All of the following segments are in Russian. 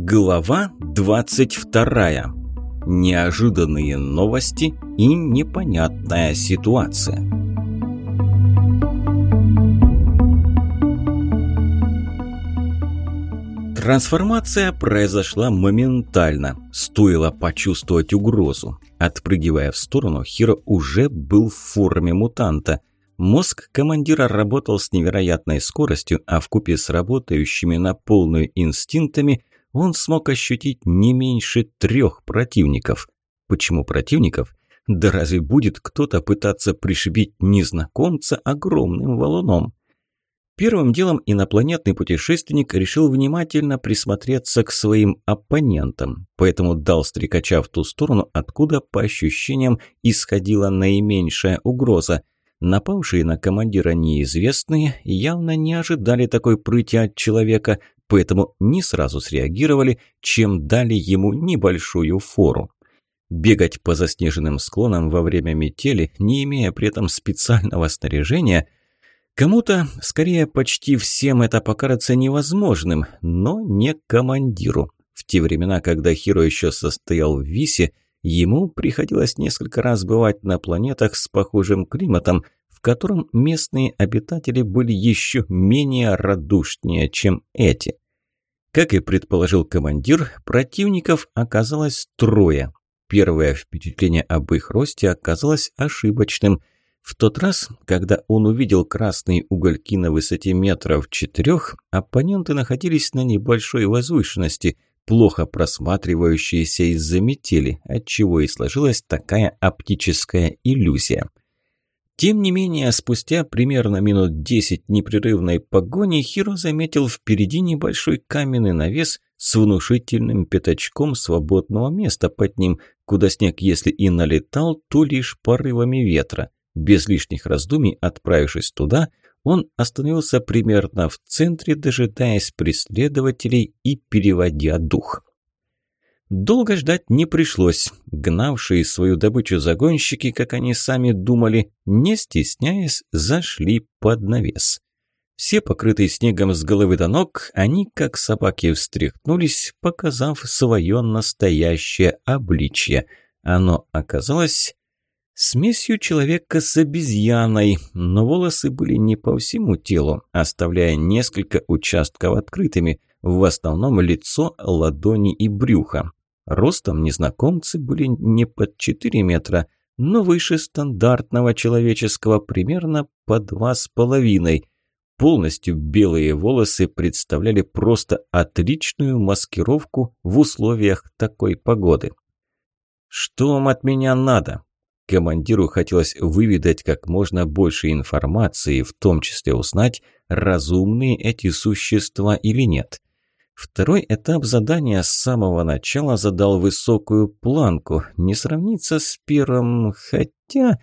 Глава 22. Неожиданные новости и непонятная ситуация. Трансформация произошла моментально. Стоило почувствовать угрозу. Отпрыгивая в сторону, Хиро уже был в форме мутанта. Мозг командира работал с невероятной скоростью, а вкупе с работающими на полную инстинктами он смог ощутить не меньше трех противников. Почему противников? Да разве будет кто-то пытаться пришибить незнакомца огромным валуном? Первым делом инопланетный путешественник решил внимательно присмотреться к своим оппонентам, поэтому дал стрекача в ту сторону, откуда, по ощущениям, исходила наименьшая угроза. Напавшие на командира неизвестные явно не ожидали такой прыти от человека, поэтому не сразу среагировали, чем дали ему небольшую фору. Бегать по заснеженным склонам во время метели, не имея при этом специального снаряжения – Кому-то, скорее почти всем это покажется невозможным, но не командиру. В те времена, когда Хиро еще состоял в Висе, ему приходилось несколько раз бывать на планетах с похожим климатом, в котором местные обитатели были еще менее радушнее, чем эти. Как и предположил командир, противников оказалось трое. Первое впечатление об их росте оказалось ошибочным – в тот раз, когда он увидел красные угольки на высоте метров четырех, оппоненты находились на небольшой возвышенности, плохо просматривающиеся из-за метели, отчего и сложилась такая оптическая иллюзия. Тем не менее, спустя примерно минут десять непрерывной погони Хиро заметил впереди небольшой каменный навес с внушительным пятачком свободного места под ним, куда снег, если и налетал, то лишь порывами ветра. Без лишних раздумий, отправившись туда, он остановился примерно в центре, дожидаясь преследователей и переводя дух. Долго ждать не пришлось. Гнавшие свою добычу загонщики, как они сами думали, не стесняясь, зашли под навес. Все покрытые снегом с головы до ног, они, как собаки, встряхнулись, показав свое настоящее обличье. Оно оказалось Смесью человека с обезьяной, но волосы были не по всему телу, оставляя несколько участков открытыми, в основном лицо, ладони и брюхо. Ростом незнакомцы были не под 4 метра, но выше стандартного человеческого примерно по два с половиной. Полностью белые волосы представляли просто отличную маскировку в условиях такой погоды. «Что вам от меня надо?» Командиру хотелось выведать как можно больше информации, в том числе узнать, разумные эти существа или нет. Второй этап задания с самого начала задал высокую планку, не сравнится с первым, хотя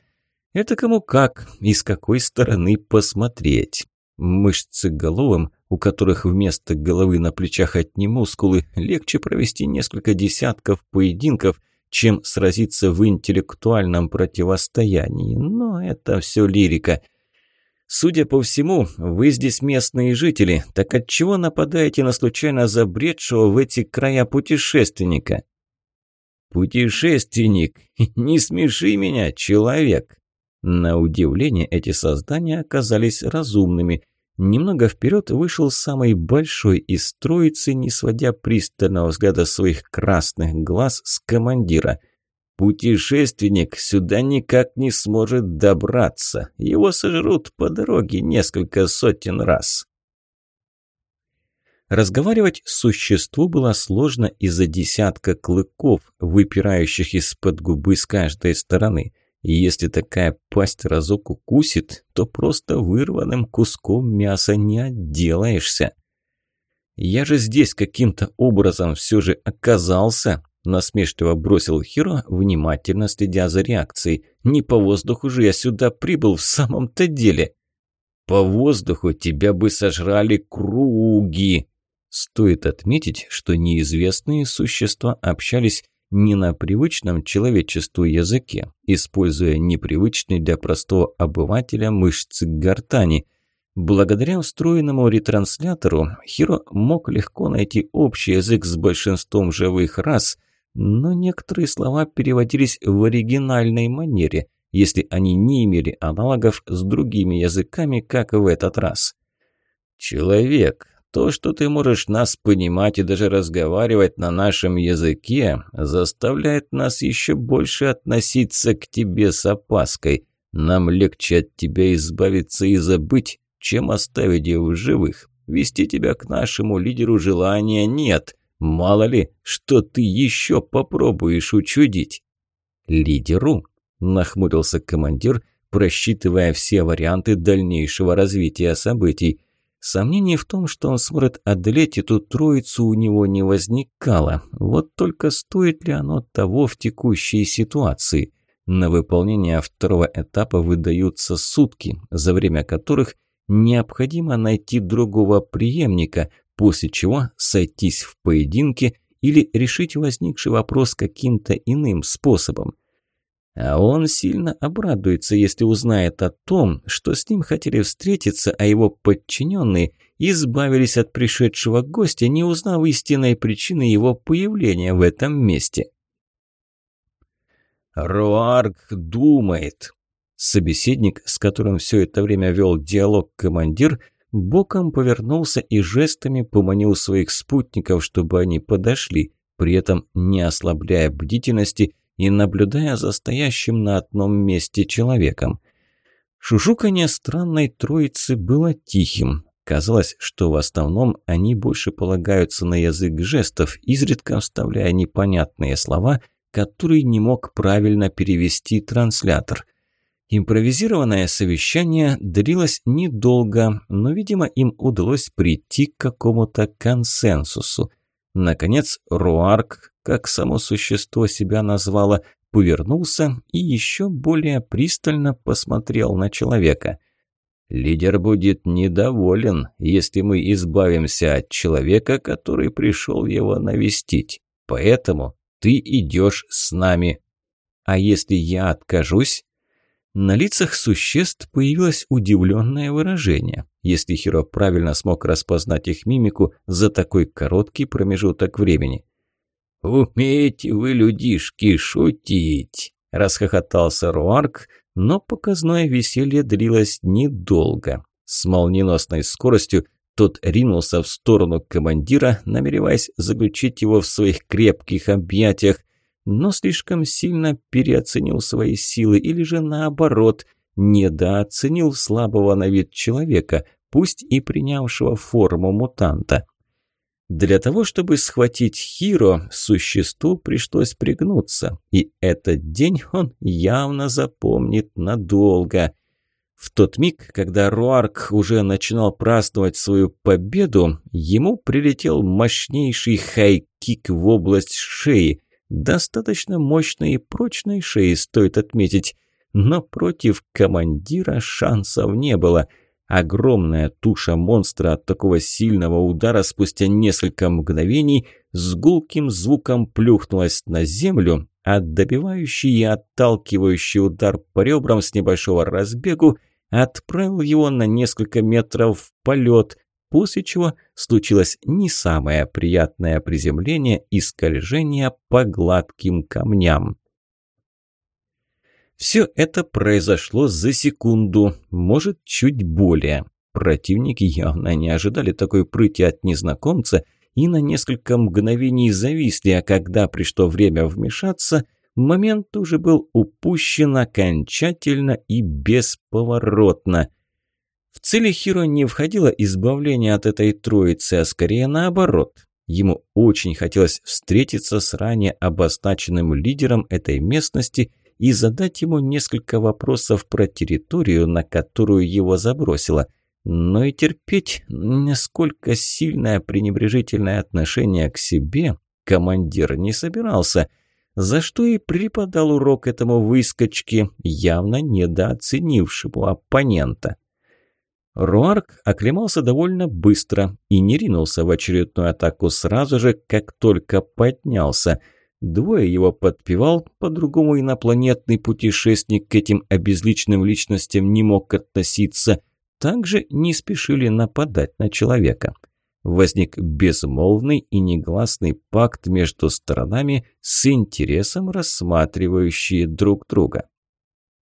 это кому как и с какой стороны посмотреть. Мышцы головым, у которых вместо головы на плечах одни мускулы, легче провести несколько десятков поединков – чем сразиться в интеллектуальном противостоянии. Но это все лирика. Судя по всему, вы здесь местные жители, так отчего нападаете на случайно забредшего в эти края путешественника? Путешественник, не смеши меня, человек. На удивление, эти создания оказались разумными – Немного вперед вышел самый большой из троицы, не сводя пристального взгляда своих красных глаз с командира. «Путешественник сюда никак не сможет добраться. Его сожрут по дороге несколько сотен раз». Разговаривать существу было сложно из-за десятка клыков, выпирающих из-под губы с каждой стороны – и если такая пасть разок укусит, то просто вырванным куском мяса не отделаешься. «Я же здесь каким-то образом все же оказался», – насмешливо бросил Хиро, внимательно следя за реакцией. «Не по воздуху же я сюда прибыл в самом-то деле». «По воздуху тебя бы сожрали круги!» Стоит отметить, что неизвестные существа общались не на привычном человечеству языке, используя непривычные для простого обывателя мышцы гортани. Благодаря встроенному ретранслятору Хиро мог легко найти общий язык с большинством живых рас, но некоторые слова переводились в оригинальной манере, если они не имели аналогов с другими языками, как в этот раз. «Человек, то, что ты можешь нас понимать и даже разговаривать на нашем языке, заставляет нас еще больше относиться к тебе с опаской. Нам легче от тебя избавиться и забыть, чем оставить его в живых. Вести тебя к нашему лидеру желания нет. Мало ли, что ты еще попробуешь учудить». «Лидеру?» – нахмурился командир, просчитывая все варианты дальнейшего развития событий. Сомнений в том, что он сможет одолеть эту троицу у него не возникало. Вот только стоит ли оно того в текущей ситуации? На выполнение второго этапа выдаются сутки, за время которых необходимо найти другого преемника, после чего сойтись в поединке или решить возникший вопрос каким-то иным способом. А он сильно обрадуется, если узнает о том, что с ним хотели встретиться, а его подчиненные избавились от пришедшего гостя, не узнав истинной причины его появления в этом месте. Руарк думает, Собеседник, с которым все это время вел диалог командир, боком повернулся и жестами поманил своих спутников, чтобы они подошли, при этом не ослабляя бдительности и наблюдая за стоящим на одном месте человеком. Шушуканье странной троицы было тихим. Казалось, что в основном они больше полагаются на язык жестов, изредка вставляя непонятные слова, которые не мог правильно перевести транслятор – Импровизированное совещание длилось недолго, но, видимо, им удалось прийти к какому-то консенсусу. Наконец, Руарк, как само существо себя назвало, повернулся и еще более пристально посмотрел на человека. «Лидер будет недоволен, если мы избавимся от человека, который пришел его навестить. Поэтому ты идешь с нами. А если я откажусь?» На лицах существ появилось удивленное выражение, если Хиро правильно смог распознать их мимику за такой короткий промежуток времени. «Умеете вы, людишки, шутить!» – расхохотался Руарк, но показное веселье длилось недолго. С молниеносной скоростью тот ринулся в сторону командира, намереваясь заключить его в своих крепких объятиях – но слишком сильно переоценил свои силы или же наоборот, недооценил слабого на вид человека, пусть и принявшего форму мутанта. Для того, чтобы схватить Хиро, существу пришлось пригнуться, и этот день он явно запомнит надолго. В тот миг, когда Руарк уже начинал праздновать свою победу, ему прилетел мощнейший хай-кик в область шеи, Достаточно мощной и прочной шеи, стоит отметить. Но против командира шансов не было. Огромная туша монстра от такого сильного удара спустя несколько мгновений с гулким звуком плюхнулась на землю, а добивающий и отталкивающий удар по ребрам с небольшого разбегу отправил его на несколько метров в полет, после чего случилось не самое приятное приземление и скольжение по гладким камням. Все это произошло за секунду, может, чуть более. Противники явно не ожидали такой прыти от незнакомца и на несколько мгновений зависли, а когда пришло время вмешаться, момент уже был упущен окончательно и бесповоротно. В цели Хиро не входило избавление от этой троицы, а скорее наоборот. Ему очень хотелось встретиться с ранее обозначенным лидером этой местности и задать ему несколько вопросов про территорию, на которую его забросило. Но и терпеть, насколько сильное пренебрежительное отношение к себе командир не собирался, за что и преподал урок этому выскочке, явно недооценившему оппонента. Руарк оклемался довольно быстро и не ринулся в очередную атаку сразу же, как только поднялся. Двое его подпевал, по-другому инопланетный путешественник к этим обезличенным личностям не мог относиться. также не спешили нападать на человека. Возник безмолвный и негласный пакт между сторонами с интересом рассматривающие друг друга.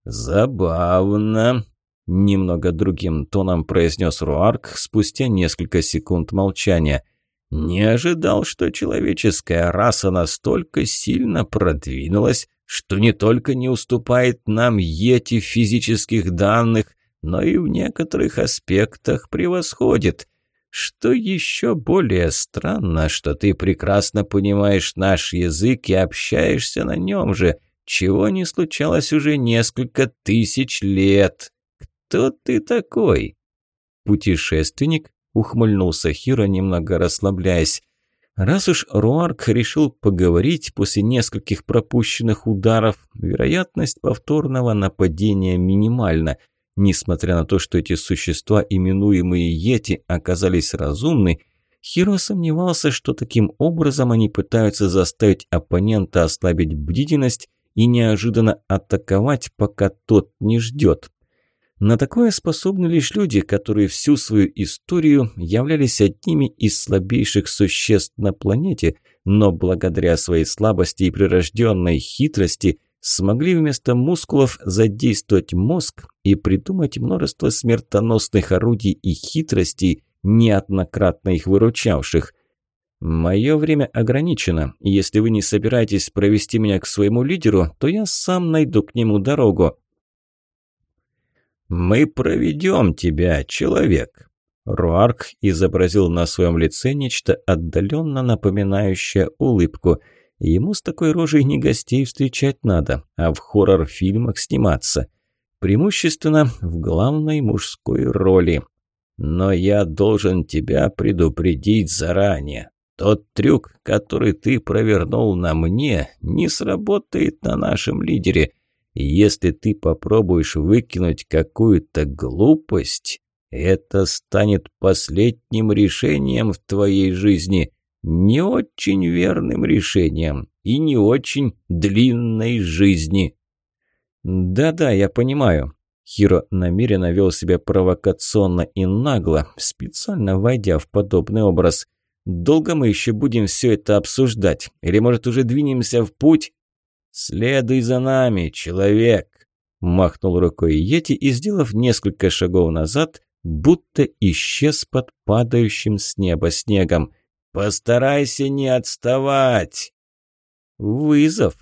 «Забавно», – немного другим тоном произнес Руарк спустя несколько секунд молчания. «Не ожидал, что человеческая раса настолько сильно продвинулась, что не только не уступает нам Йети физических данных, но и в некоторых аспектах превосходит. Что еще более странно, что ты прекрасно понимаешь наш язык и общаешься на нем же, чего не случалось уже несколько тысяч лет. Кто ты такой? Путешественник? Ухмыльнулся Хиро, немного расслабляясь. Раз уж Руарк решил поговорить после нескольких пропущенных ударов, вероятность повторного нападения минимальна. Несмотря на то, что эти существа, именуемые Йети, оказались разумны, Хиро сомневался, что таким образом они пытаются заставить оппонента ослабить бдительность и неожиданно атаковать, пока тот не ждет. На такое способны лишь люди, которые всю свою историю являлись одними из слабейших существ на планете, но благодаря своей слабости и прирожденной хитрости смогли вместо мускулов задействовать мозг и придумать множество смертоносных орудий и хитростей, неоднократно их выручавших. «Мое время ограничено, и если вы не собираетесь провести меня к своему лидеру, то я сам найду к нему дорогу», «Мы проведем тебя, человек!» Руарк изобразил на своем лице нечто отдаленно напоминающее улыбку. Ему с такой рожей не гостей встречать надо, а в хоррор-фильмах сниматься. Преимущественно в главной мужской роли. Но я должен тебя предупредить заранее. Тот трюк, который ты провернул на мне, не сработает на нашем лидере – если ты попробуешь выкинуть какую-то глупость, это станет последним решением в твоей жизни, не очень верным решением и не очень длинной жизни. Да-да, я понимаю. Хиро намеренно вел себя провокационно и нагло, специально войдя в подобный образ. Долго мы еще будем все это обсуждать? Или, может, уже двинемся в путь? «Следуй за нами, человек!» Махнул рукой Йети и, сделав несколько шагов назад, будто исчез под падающим с неба снегом. «Постарайся не отставать!» «Вызов!»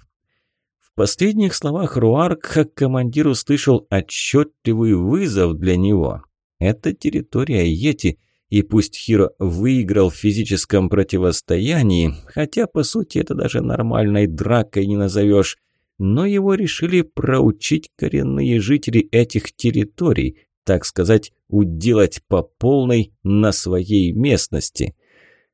В последних словах Руарк, как командир, услышал отчетливый вызов для него. Это территория Йети – и пусть Хиро выиграл в физическом противостоянии, хотя по сути это даже нормальной дракой не назовешь, но его решили проучить коренные жители этих территорий, так сказать, уделать по полной на своей местности.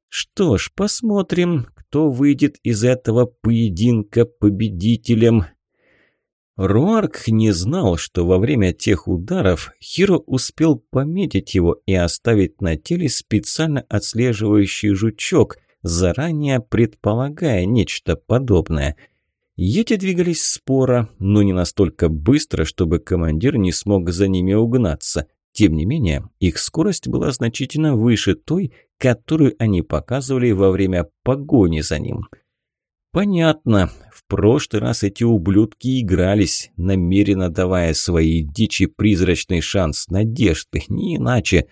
Что ж, посмотрим, кто выйдет из этого поединка победителем. Руарк не знал, что во время тех ударов Хиро успел пометить его и оставить на теле специально отслеживающий жучок, заранее предполагая нечто подобное. Ети двигались споро, но не настолько быстро, чтобы командир не смог за ними угнаться. Тем не менее, их скорость была значительно выше той, которую они показывали во время погони за ним – Понятно. В прошлый раз эти ублюдки игрались, намеренно давая своей дичи призрачный шанс надежды, не иначе.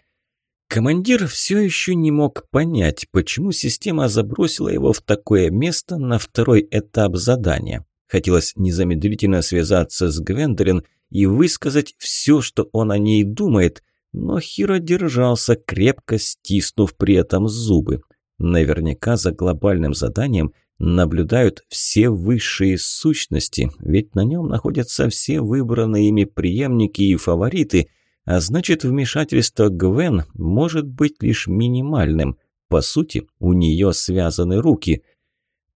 Командир все еще не мог понять, почему система забросила его в такое место на второй этап задания. Хотелось незамедлительно связаться с Гвендолин и высказать все, что он о ней думает, но Хиро держался, крепко стиснув при этом зубы. Наверняка за глобальным заданием – наблюдают все высшие сущности, ведь на нем находятся все выбранные ими преемники и фавориты, а значит вмешательство Гвен может быть лишь минимальным. По сути, у нее связаны руки.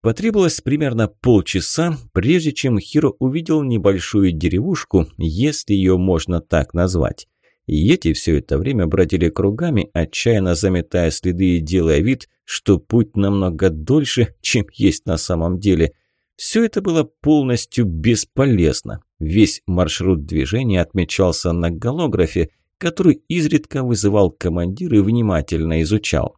Потребовалось примерно полчаса, прежде чем Хиро увидел небольшую деревушку, если ее можно так назвать. Йети все это время бродили кругами, отчаянно заметая следы и делая вид, что путь намного дольше, чем есть на самом деле. Все это было полностью бесполезно. Весь маршрут движения отмечался на голографе, которую изредка вызывал командир и внимательно изучал.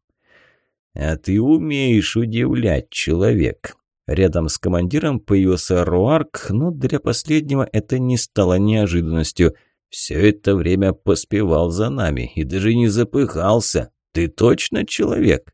«А ты умеешь удивлять, человек!» Рядом с командиром появился Руарк, но для последнего это не стало неожиданностью. Все это время поспевал за нами и даже не запыхался. Ты точно человек?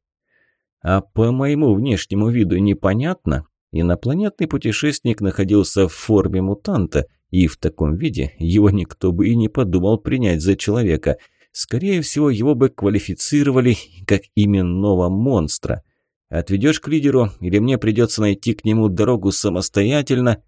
А по моему внешнему виду непонятно? Инопланетный путешественник находился в форме мутанта, и в таком виде его никто бы и не подумал принять за человека. Скорее всего, его бы квалифицировали как именного монстра. Отведешь к лидеру, или мне придется найти к нему дорогу самостоятельно?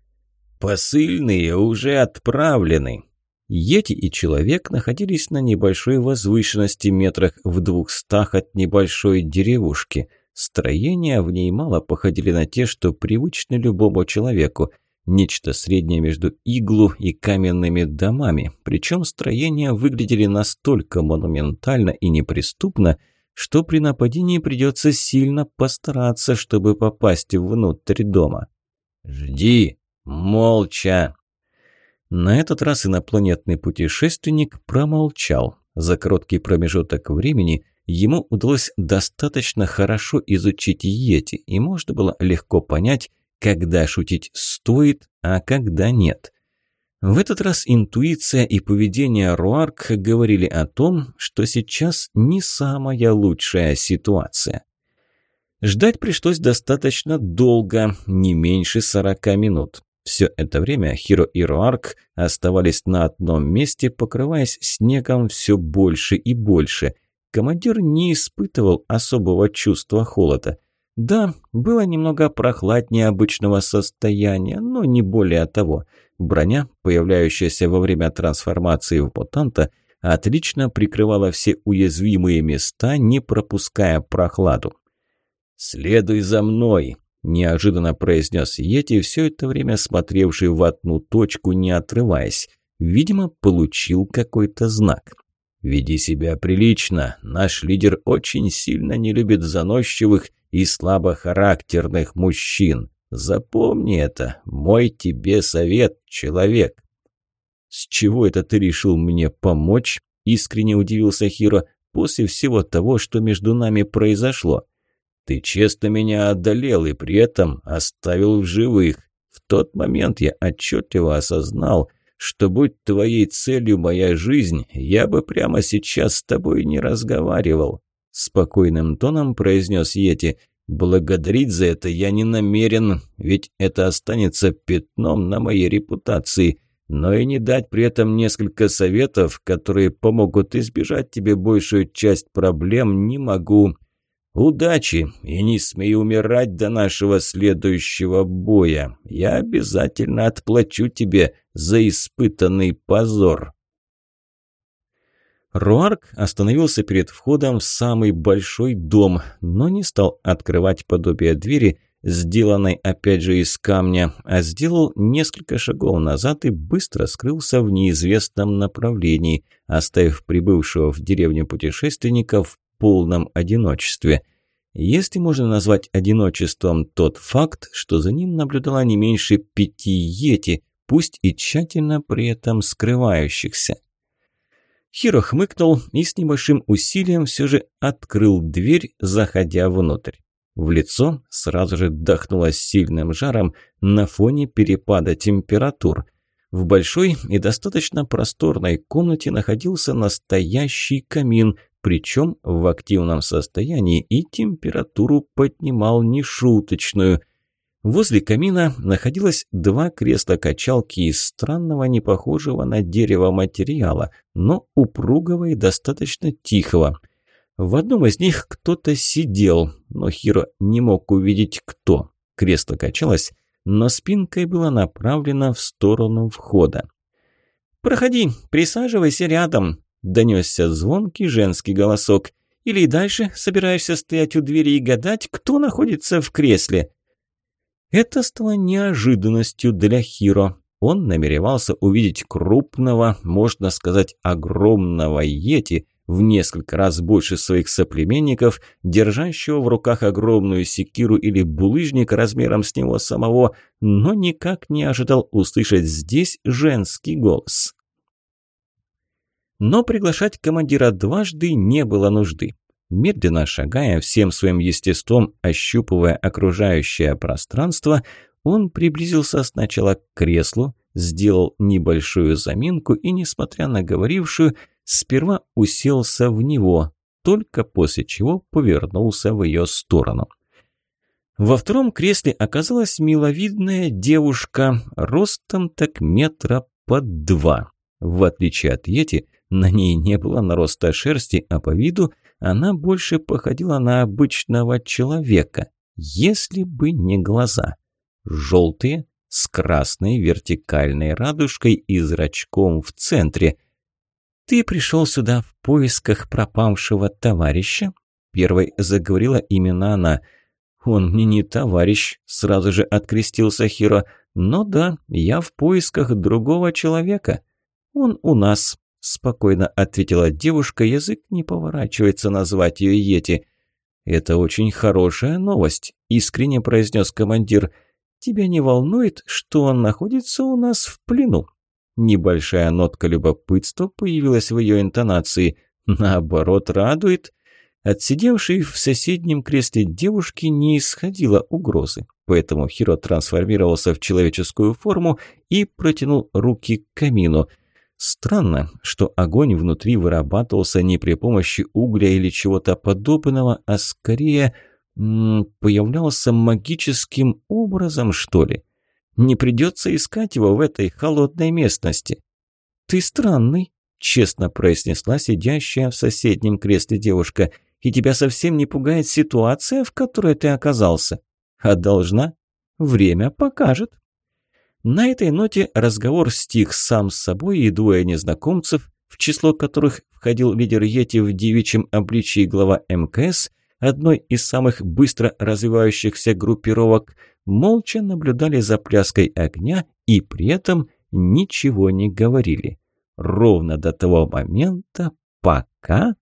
Посыльные уже отправлены. Йети и человек находились на небольшой возвышенности метрах в двухстах от небольшой деревушки. Строения в ней мало походили на те, что привычны любому человеку. Нечто среднее между иглу и каменными домами. Причем строения выглядели настолько монументально и неприступно, что при нападении придется сильно постараться, чтобы попасть внутрь дома. «Жди! Молча!» На этот раз инопланетный путешественник промолчал. За короткий промежуток времени ему удалось достаточно хорошо изучить Йети, и можно было легко понять, когда шутить стоит, а когда нет – в этот раз интуиция и поведение Руарк говорили о том, что сейчас не самая лучшая ситуация. Ждать пришлось достаточно долго, не меньше сорока минут. Все это время Хиро и Руарк оставались на одном месте, покрываясь снегом все больше и больше. Командир не испытывал особого чувства холода. Да, было немного прохладнее обычного состояния, но не более того – Броня, появляющаяся во время трансформации в мутанта, отлично прикрывала все уязвимые места, не пропуская прохладу. «Следуй за мной!» – неожиданно произнес Йети, все это время смотревший в одну точку, не отрываясь. Видимо, получил какой-то знак. «Веди себя прилично. Наш лидер очень сильно не любит заносчивых и слабохарактерных мужчин. Запомни это, мой тебе совет, человек. С чего это ты решил мне помочь? Искренне удивился Хиро после всего того, что между нами произошло. Ты честно меня одолел и при этом оставил в живых. В тот момент я отчетливо осознал, что будь твоей целью моя жизнь, я бы прямо сейчас с тобой не разговаривал. Спокойным тоном произнес Йети. Благодарить за это я не намерен, ведь это останется пятном на моей репутации, но и не дать при этом несколько советов, которые помогут избежать тебе большую часть проблем, не могу. Удачи и не смей умирать до нашего следующего боя. Я обязательно отплачу тебе за испытанный позор. Руарк остановился перед входом в самый большой дом, но не стал открывать подобие двери, сделанной опять же из камня, а сделал несколько шагов назад и быстро скрылся в неизвестном направлении, оставив прибывшего в деревню путешественника в полном одиночестве. Если можно назвать одиночеством тот факт, что за ним наблюдала не меньше пяти йети, пусть и тщательно при этом скрывающихся. Хиро хмыкнул и с небольшим усилием все же открыл дверь, заходя внутрь. В лицо сразу же дохнуло сильным жаром на фоне перепада температур. В большой и достаточно просторной комнате находился настоящий камин, причем в активном состоянии и температуру поднимал нешуточную. Возле камина находилось два кресла-качалки из странного, не похожего на дерево материала, но упругого и достаточно тихого. В одном из них кто-то сидел, но Хиро не мог увидеть кто. Кресло качалось, но спинкой было направлено в сторону входа. «Проходи, присаживайся рядом», – донесся звонкий женский голосок. «Или и дальше собираешься стоять у двери и гадать, кто находится в кресле?» Это стало неожиданностью для Хиро. Он намеревался увидеть крупного, можно сказать, огромного йети, в несколько раз больше своих соплеменников, держащего в руках огромную секиру или булыжник размером с него самого, но никак не ожидал услышать здесь женский голос. Но приглашать командира дважды не было нужды. Медленно шагая, всем своим естеством ощупывая окружающее пространство, он приблизился сначала к креслу, сделал небольшую заминку и, несмотря на говорившую, сперва уселся в него, только после чего повернулся в ее сторону. Во втором кресле оказалась миловидная девушка, ростом так метра под два. В отличие от Йети, на ней не было нароста шерсти, а по виду она больше походила на обычного человека, если бы не глаза. Желтые, с красной вертикальной радужкой и зрачком в центре. «Ты пришел сюда в поисках пропавшего товарища?» Первой заговорила именно она – «Он мне не товарищ», – сразу же открестился Хиро. «Но да, я в поисках другого человека. Он у нас», – спокойно ответила девушка, язык не поворачивается назвать ее Йети. «Это очень хорошая новость», – искренне произнес командир. «Тебя не волнует, что он находится у нас в плену?» Небольшая нотка любопытства появилась в ее интонации. Наоборот, радует. От сидевшей в соседнем кресле девушки не исходило угрозы, поэтому Хиро трансформировался в человеческую форму и протянул руки к камину. Странно, что огонь внутри вырабатывался не при помощи угля или чего-то подобного, а скорее появлялся магическим образом, что ли. Не придется искать его в этой холодной местности. «Ты странный», – честно произнесла сидящая в соседнем кресле девушка – и тебя совсем не пугает ситуация, в которой ты оказался. А должна? Время покажет. На этой ноте разговор стих сам с собой, и двое незнакомцев, в число которых входил лидер Йети в девичьем обличии глава МКС, одной из самых быстро развивающихся группировок, молча наблюдали за пляской огня и при этом ничего не говорили. Ровно до того момента, пока